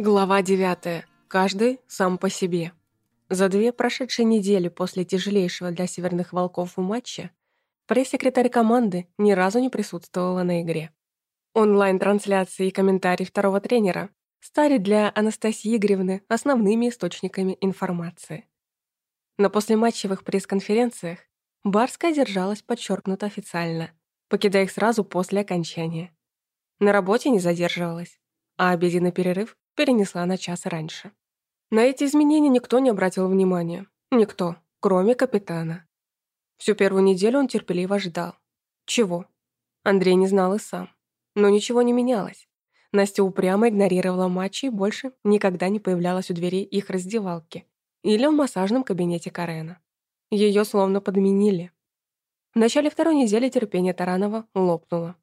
Глава 9. Каждый сам по себе. За две прошедшие недели после тяжелейшего для северных волков матча пресс-секретарь команды ни разу не присутствовала на игре. Онлайн-трансляции и комментарии второго тренера стали для Анастасии Игоревны основными источниками информации. На послематчевых пресс-конференциях Барская держалась подчеркнуто официально, покидая их сразу после окончания. На работе не задерживалась, а обеденный перерыв перенесла на час раньше. На эти изменения никто не обратил внимания. Никто, кроме капитана. Всю первую неделю он терпеливо ждал. Чего? Андрей не знал и сам. Но ничего не менялось. Настя упрямо игнорировала матчи и больше никогда не появлялась у двери их раздевалки или в массажном кабинете Карена. Ее словно подменили. В начале второй недели терпение Таранова лопнуло.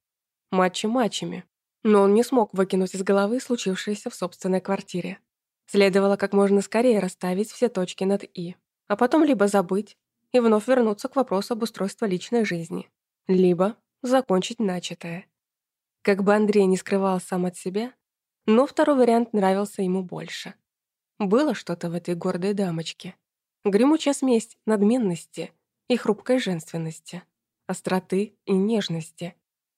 Матчи матчами, но он не смог выкинуть из головы случившееся в собственной квартире. Следовало как можно скорее расставить все точки над «и», а потом либо забыть и вновь вернуться к вопросу об устройстве личной жизни, либо закончить начатое. Как бы Андрей не скрывал сам от себя, но второй вариант нравился ему больше. Было что-то в этой гордой дамочке. Гремучая смесь надменности и хрупкой женственности, остроты и нежности,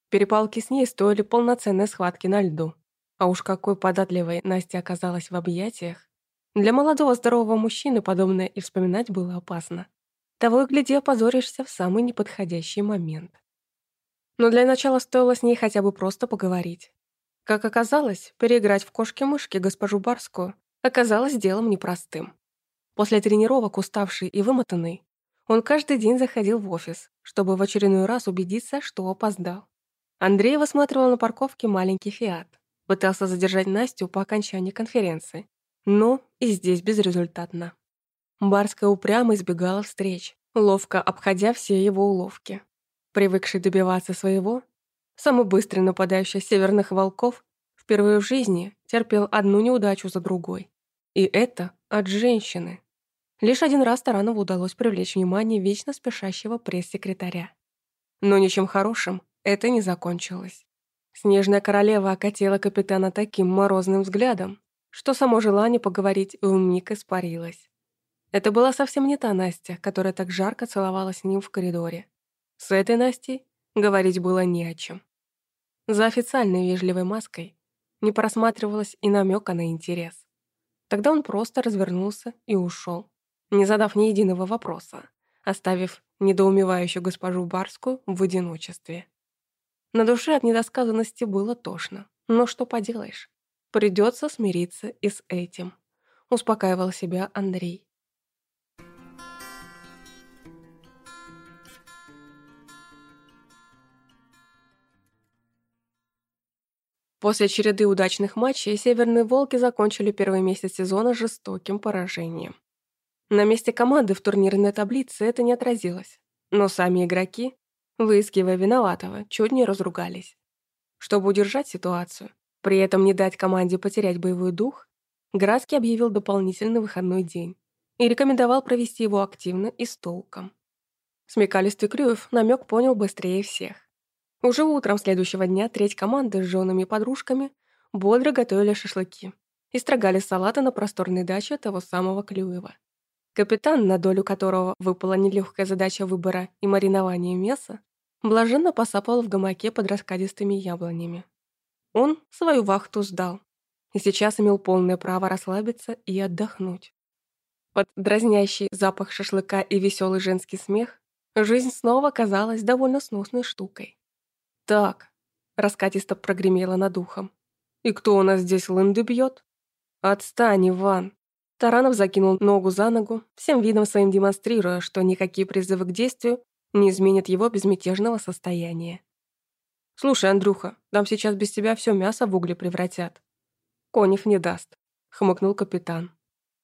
Перепалки с ней стоили полноценной схватки на льду. А уж какой податливой Настя оказалась в объятиях. Для молодого здорового мужчины подобное и вспоминать было опасно. Того и гляди, опозоришься в самый неподходящий момент. Но для начала стоило с ней хотя бы просто поговорить. Как оказалось, переиграть в кошки-мышки госпожу Барскую оказалось делом непростым. После тренировок, уставший и вымотанный, он каждый день заходил в офис, чтобы в очередной раз убедиться, что опоздал. Андрей высматривал на парковке маленький «Фиат». Пытался задержать Настю по окончании конференции. Но и здесь безрезультатно. Барская упрямо избегала встреч, ловко обходя все его уловки. Привыкший добиваться своего, самый быстрый нападающий северных волков впервые в жизни терпел одну неудачу за другой. И это от женщины. Лишь один раз Таранову удалось привлечь внимание вечно спешащего пресс-секретаря. Но ничем хорошим это не закончилось. Снежная королева окатила капитана таким морозным взглядом, что само желание поговорить вмиг испарилось. Это была совсем не та Настя, которая так жарко целовалась с ним в коридоре. С этой Настей говорить было не о чем. За официальной вежливой маской не просматривалось и намека на интерес. Тогда он просто развернулся и ушел, не задав ни единого вопроса, оставив недоумевающую госпожу Барскую в одиночестве. На душе от недосказанности было тошно. Но что поделаешь? Придется смириться и с этим. Успокаивал себя Андрей. После череды удачных матчей северные «Волки» закончили первый месяц сезона жестоким поражением. На месте команды в турнирной таблице это не отразилось, но сами игроки выискивая виноватого, чуть не разругались. Чтобы удержать ситуацию, при этом не дать команде потерять боевой дух, Градский объявил дополнительный выходной день и рекомендовал провести его активно и с толком. Смекалистый Крюев намек понял быстрее всех. Уже утром следующего дня треть команды с женами и подружками бодро готовили шашлыки и строгали салаты на просторной даче того самого Клюева. Капитан, на долю которого выпала нелегкая задача выбора и маринования мяса, блаженно посапал в гамаке под раскадистыми яблонями. Он свою вахту сдал и сейчас имел полное право расслабиться и отдохнуть. Под дразнящий запах шашлыка и веселый женский смех жизнь снова казалась довольно сносной штукой. «Так», — раскатисто прогремело над ухом, «и кто у нас здесь лынды бьет?» «Отстань, Иван!» Таранов закинул ногу за ногу, всем видом своим демонстрируя, что никакие призывы к действию не изменит его безмятежного состояния. «Слушай, Андрюха, там сейчас без тебя все мясо в угли превратят». «Конев не даст», — хмыкнул капитан.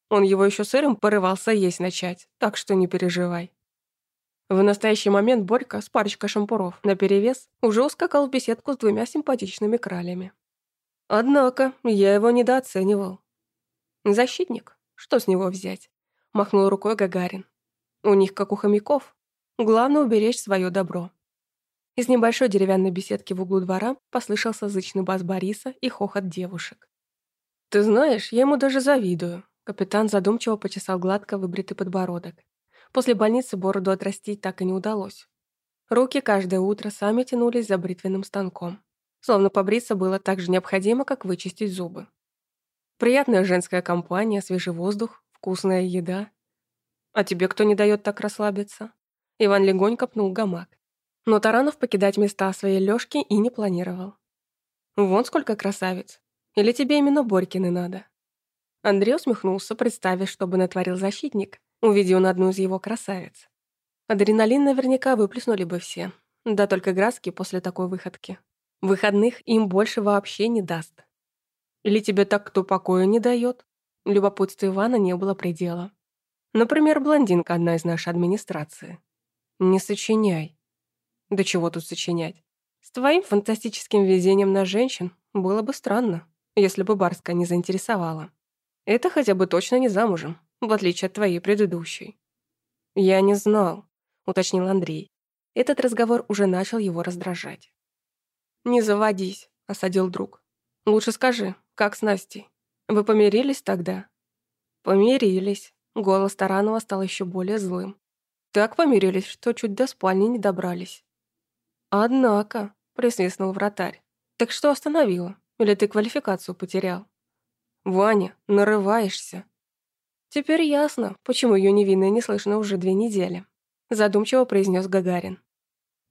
Он его еще сырым порывался есть начать, так что не переживай. В настоящий момент Борька с парочкой шампуров наперевес уже ускакал в беседку с двумя симпатичными кралями. Однако я его недооценивал. Защитник, что с него взять? Махнул рукой Гагарин. У них, как у хомяков, Главное уберечь свое добро. Из небольшой деревянной беседки в углу двора послышался зычный бас Бориса и хохот девушек. «Ты знаешь, я ему даже завидую», — капитан задумчиво почесал гладко выбритый подбородок. После больницы бороду отрастить так и не удалось. Руки каждое утро сами тянулись за бритвенным станком. Словно побриться было так же необходимо, как вычистить зубы. Приятная женская компания, свежий воздух, вкусная еда. А тебе кто не дает так расслабиться? Иван легонько пнул гамак. Но Таранов покидать места своей Лёшки и не планировал. Вон сколько красавиц. Или тебе именно Борькины надо? Андрей усмехнулся, представив, что бы натворил защитник, увидев на одну из его красавиц. Адреналин наверняка выплеснули бы все. Да только Градский после такой выходки. Выходных им больше вообще не даст. Или тебе так кто покоя не дает? Любопытству Ивана не было предела. Например, блондинка одна из нашей администрации. Не сочиняй. Да чего тут сочинять? С твоим фантастическим везением на женщин было бы странно, если бы Барская не заинтересовала. Это хотя бы точно не замужем, в отличие от твоей предыдущей. Я не знал, уточнил Андрей. Этот разговор уже начал его раздражать. «Не заводись», — осадил друг. «Лучше скажи, как с Настей? Вы помирились тогда?» «Помирились». Голос Таранова стал еще более злым. «Так помирились, что чуть до спальни не добрались». «Однако», — присвистнул вратарь. «Так что остановило? Или ты квалификацию потерял?» «Ваня, нарываешься». «Теперь ясно, почему ее невинное не слышно уже две недели», — задумчиво произнес Гагарин.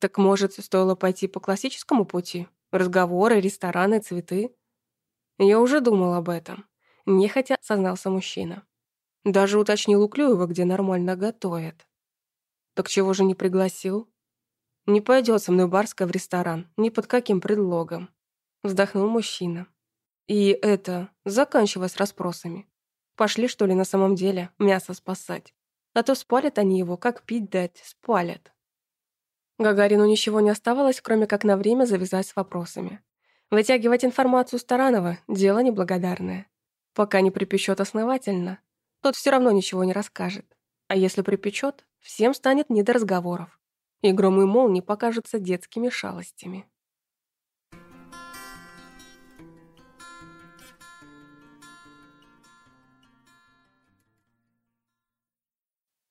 «Так, может, стоило пойти по классическому пути? Разговоры, рестораны, цветы?» Я уже думал об этом. Нехотя сознался мужчина. Даже уточнил у Клюева, где нормально готовят. Так чего же не пригласил? Не пойдет со мной Барская в ресторан, ни под каким предлогом. Вздохнул мужчина. И это, заканчивая с расспросами. Пошли, что ли, на самом деле мясо спасать. А то спалят они его, как пить дать, спалят. Гагарину ничего не оставалось, кроме как на время завязать с вопросами. Вытягивать информацию с Таранова – дело неблагодарное. Пока не припечет основательно, тот все равно ничего не расскажет. А если припечет, всем станет не до разговоров. И гром и молнии покажутся детскими шалостями.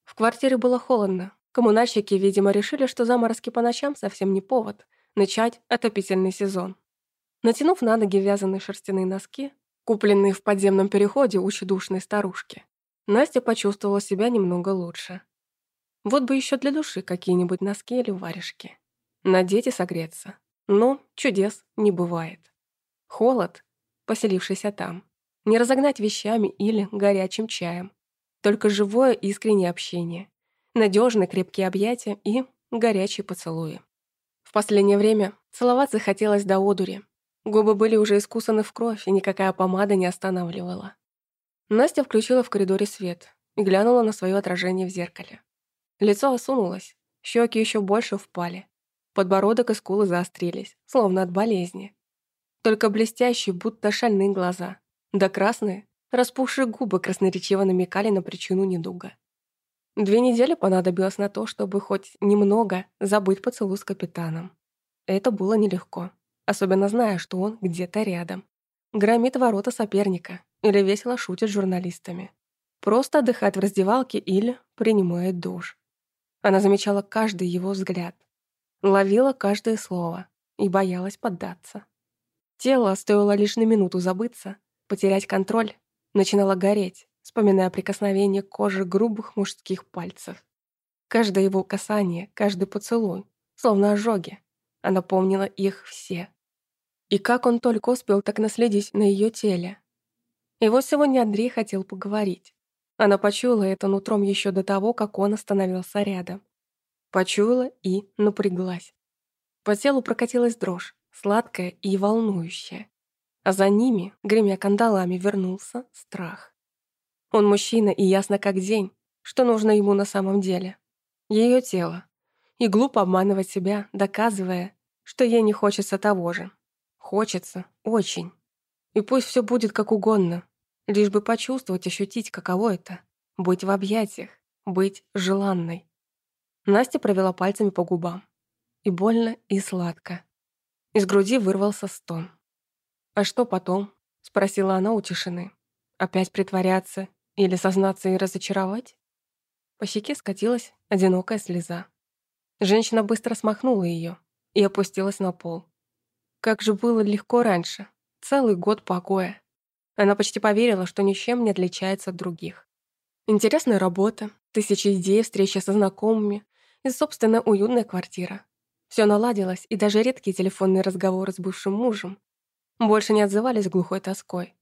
В квартире было холодно. Коммунальщики, видимо, решили, что заморозки по ночам совсем не повод начать отопительный сезон. Натянув на ноги вязаные шерстяные носки, купленные в подземном переходе у чудушной старушки, Настя почувствовала себя немного лучше. Вот бы еще для души какие-нибудь носки или варежки. Надеть и согреться. Но чудес не бывает. Холод, поселившийся там, не разогнать вещами или горячим чаем. Только живое искреннее общение, надежные крепкие объятия и горячие поцелуи. В последнее время целоваться хотелось до одури, Губы были уже искусаны в кровь, и никакая помада не останавливала. Настя включила в коридоре свет и глянула на свое отражение в зеркале. Лицо осунулось, щеки еще больше впали. Подбородок и скулы заострились, словно от болезни. Только блестящие, будто шальные глаза. Да красные, распухшие губы красноречиво намекали на причину недуга. Две недели понадобилось на то, чтобы хоть немного забыть поцелуй с капитаном. Это было нелегко особенно зная, что он где-то рядом. Громит ворота соперника или весело шутит с журналистами. Просто отдыхает в раздевалке или принимает душ. Она замечала каждый его взгляд, ловила каждое слово и боялась поддаться. Тело, стоило лишь на минуту забыться, потерять контроль, начинало гореть, вспоминая прикосновение кожи грубых мужских пальцев. Каждое его касание, каждый поцелуй, словно ожоги, она помнила их все. И как он только успел так наследить на ее теле. Вот сегодня Андрей хотел поговорить. Она почуяла это нутром еще до того, как он остановился рядом. Почуяла и напряглась. По телу прокатилась дрожь, сладкая и волнующая. А за ними, гремя кандалами, вернулся страх. Он мужчина и ясно как день, что нужно ему на самом деле. Ее тело, и глупо обманывать себя, доказывая, что ей не хочется того же. Хочется, очень. И пусть все будет как угодно, лишь бы почувствовать, ощутить, каково это — быть в объятиях, быть желанной. Настя провела пальцами по губам. И больно, и сладко. Из груди вырвался стон. А что потом? — спросила она у тишины. «Опять притворяться или сознаться и разочаровать?» По щеке скатилась одинокая слеза. Женщина быстро смахнула ее и опустилась на пол. Как же было легко раньше. Целый год покоя. Она почти поверила, что ничем не отличается от других. Интересная работа, тысячи идей, встречи со знакомыми и собственная уютная квартира. Все наладилось, и даже редкие телефонные разговоры с бывшим мужем больше не отзывались глухой тоской.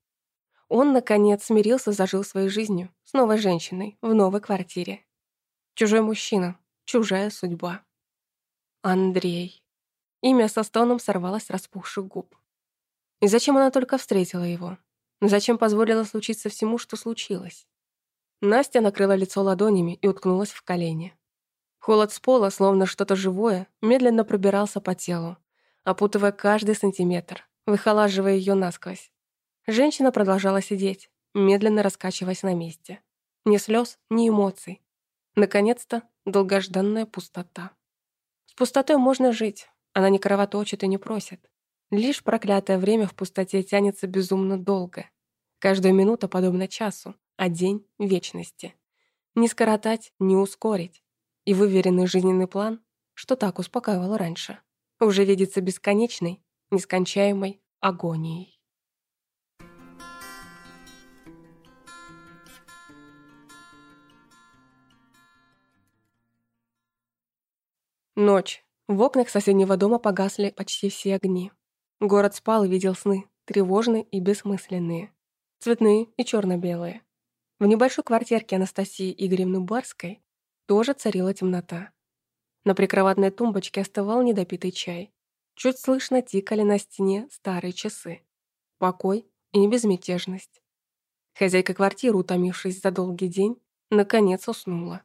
Он, наконец, смирился, зажил своей жизнью с новой женщиной в новой квартире. Чужой мужчина, чужая судьба. Андрей. Имя со стоном сорвалось с распухших губ. И зачем она только встретила его? Зачем позволила случиться всему, что случилось? Настя накрыла лицо ладонями и уткнулась в колени. Холод с пола, словно что-то живое, медленно пробирался по телу, опутывая каждый сантиметр, выхолаживая ее насквозь. Женщина продолжала сидеть, медленно раскачиваясь на месте. Ни слез, ни эмоций. Наконец-то долгожданная пустота. С пустотой можно жить, она не кровоточит и не просит. Лишь проклятое время в пустоте тянется безумно долго. Каждая минута подобна часу, а день — вечности. Не скоротать, не ускорить. И выверенный жизненный план, что так успокаивал раньше, уже видится бесконечной, нескончаемой агонией. Ночь. В окнах соседнего дома погасли почти все огни. Город спал и видел сны, тревожные и бессмысленные. Цветные и черно белые В небольшой квартирке Анастасии Игоревны Барской тоже царила темнота. На прикроватной тумбочке остывал недопитый чай. Чуть слышно тикали на стене старые часы. Покой и безмятежность. Хозяйка квартиры, утомившись за долгий день, наконец уснула.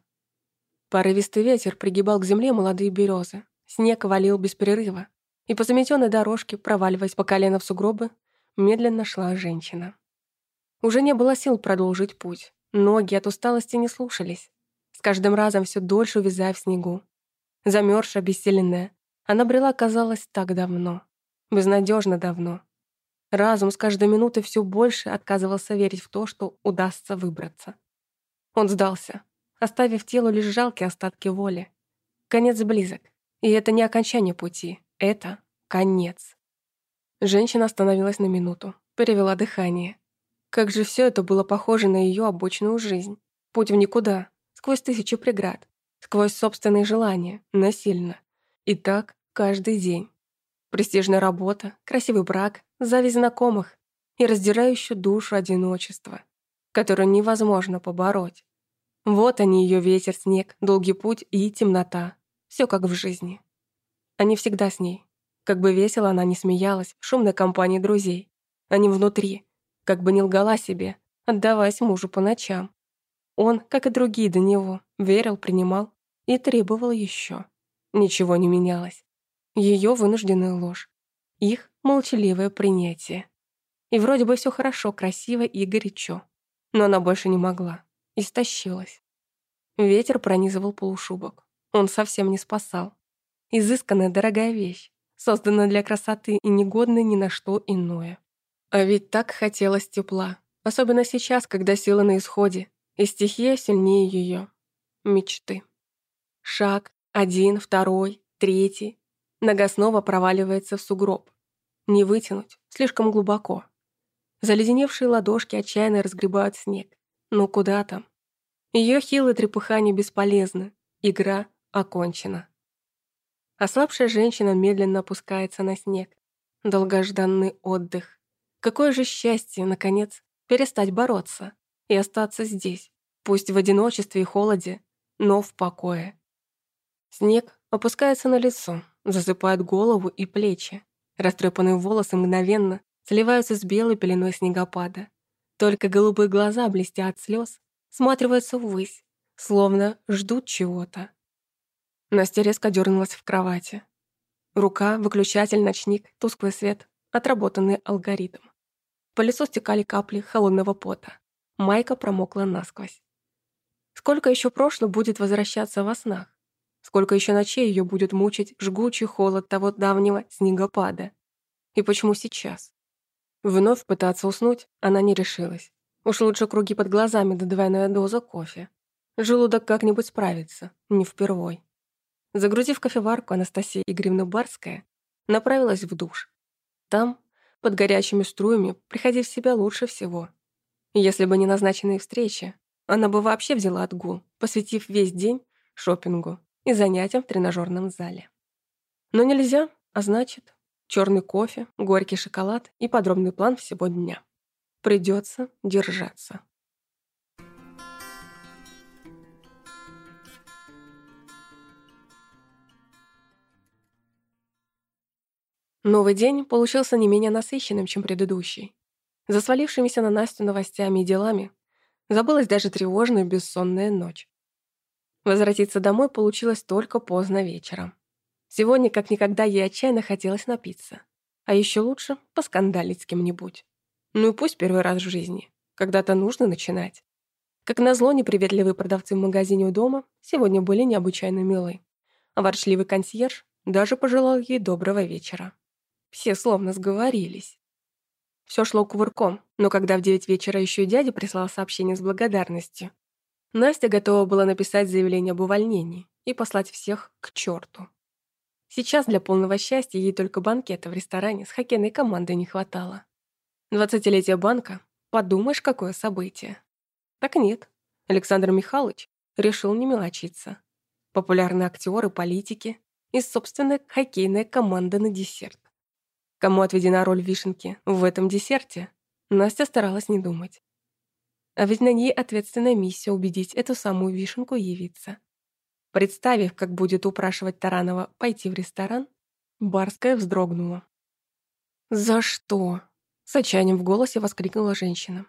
Порывистый ветер пригибал к земле молодые березы. Снег валил без перерыва. И по заметенной дорожке, проваливаясь по колено в сугробы, медленно шла женщина. Уже не было сил продолжить путь. Ноги от усталости не слушались. С каждым разом все дольше увязая в снегу. Замерзшая, обессиленная, она брела, казалось, так давно. Безнадежно давно. Разум с каждой минутой все больше отказывался верить в то, что удастся выбраться. Он сдался оставив телу лишь жалкие остатки воли. Конец близок. И это не окончание пути, это конец. Женщина остановилась на минуту, перевела дыхание. Как же все это было похоже на ее обычную жизнь. Путь в никуда, сквозь тысячи преград, сквозь собственные желания, насильно. И так каждый день. Престижная работа, красивый брак, зависть знакомых и раздирающую душу одиночество, которое невозможно побороть. Вот они, ее ветер, снег, долгий путь и темнота. Все как в жизни. Они всегда с ней. Как бы весело она не смеялась в шумной компании друзей. Они внутри. Как бы не лгала себе, отдаваясь мужу по ночам. Он, как и другие до него, верил, принимал и требовал еще. Ничего не менялось. Ее вынужденная ложь. Их молчаливое принятие. И вроде бы все хорошо, красиво и горячо. Но она больше не могла истощилась. Ветер пронизывал полушубок. Он совсем не спасал. Изысканная дорогая вещь, созданная для красоты и негодная ни на что иное. А ведь так хотелось тепла, особенно сейчас, когда сила на исходе, и стихия сильнее ее. Мечты. Шаг, один, второй, третий. Нога снова проваливается в сугроб. Не вытянуть, слишком глубоко. Заледеневшие ладошки отчаянно разгребают снег. Ну куда там? Ее хилые трепыхания бесполезны. Игра окончена. Ослабшая женщина медленно опускается на снег. Долгожданный отдых. Какое же счастье, наконец, перестать бороться и остаться здесь, пусть в одиночестве и холоде, но в покое. Снег опускается на лицо, засыпает голову и плечи. Растрепанные волосы мгновенно сливаются с белой пеленой снегопада. Только голубые глаза, блестя от слез, сматриваются ввысь, словно ждут чего-то. Настя резко дернулась в кровати. Рука, выключатель, ночник, тусклый свет, отработанный алгоритм. По лицу стекали капли холодного пота. Майка промокла насквозь. Сколько еще прошлое будет возвращаться во снах? Сколько еще ночей ее будет мучить жгучий холод того давнего снегопада? И почему сейчас? Вновь пытаться уснуть она не решилась. Уж лучше круги под глазами да двойная доза кофе. Желудок как-нибудь справится, не впервой. Загрузив кофеварку, Анастасия Игоревна Барская направилась в душ. Там, под горячими струями, приходив в себя лучше всего. Если бы не назначенные встречи, она бы вообще взяла отгул, посвятив весь день шопингу и занятиям в тренажерном зале. Но нельзя, а значит, черный кофе, горький шоколад и подробный план всего дня. Придется держаться. Новый день получился не менее насыщенным, чем предыдущий. За свалившимися на Настю новостями и делами забылась даже тревожная бессонная ночь. Возвратиться домой получилось только поздно вечером. Сегодня, как никогда, ей отчаянно хотелось напиться. А еще лучше поскандалить с кем-нибудь. Ну и пусть первый раз в жизни. Когда-то нужно начинать. Как назло, неприветливые продавцы в магазине у дома сегодня были необычайно милы. А ворчливый консьерж даже пожелал ей доброго вечера. Все словно сговорились. Все шло кувырком, но когда в девять вечера еще и дядя прислал сообщение с благодарностью, Настя готова была написать заявление об увольнении и послать всех к черту. Сейчас для полного счастья ей только банкета в ресторане с хоккейной командой не хватало. Двадцатилетие банка, подумаешь, какое событие. Так нет, Александр Михайлович решил не мелочиться. Популярные актеры, политики и собственная хоккейная команда на десерт. Кому отведена роль вишенки в этом десерте, Настя старалась не думать. А ведь на ней ответственная миссия убедить эту самую вишенку явиться. Представив, как будет упрашивать Таранова пойти в ресторан, Барская вздрогнула. «За что?» — с отчаянием в голосе воскликнула женщина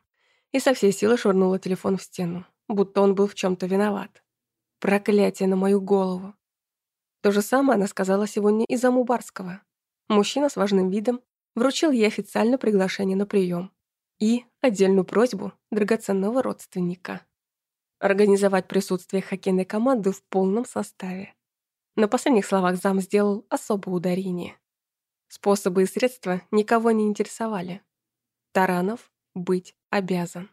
и со всей силы швырнула телефон в стену, будто он был в чем то виноват. «Проклятие на мою голову!» То же самое она сказала сегодня и заму Барского. Мужчина с важным видом вручил ей официально приглашение на прием и отдельную просьбу драгоценного родственника организовать присутствие хоккейной команды в полном составе. На последних словах зам сделал особое ударение. Способы и средства никого не интересовали. Таранов быть обязан.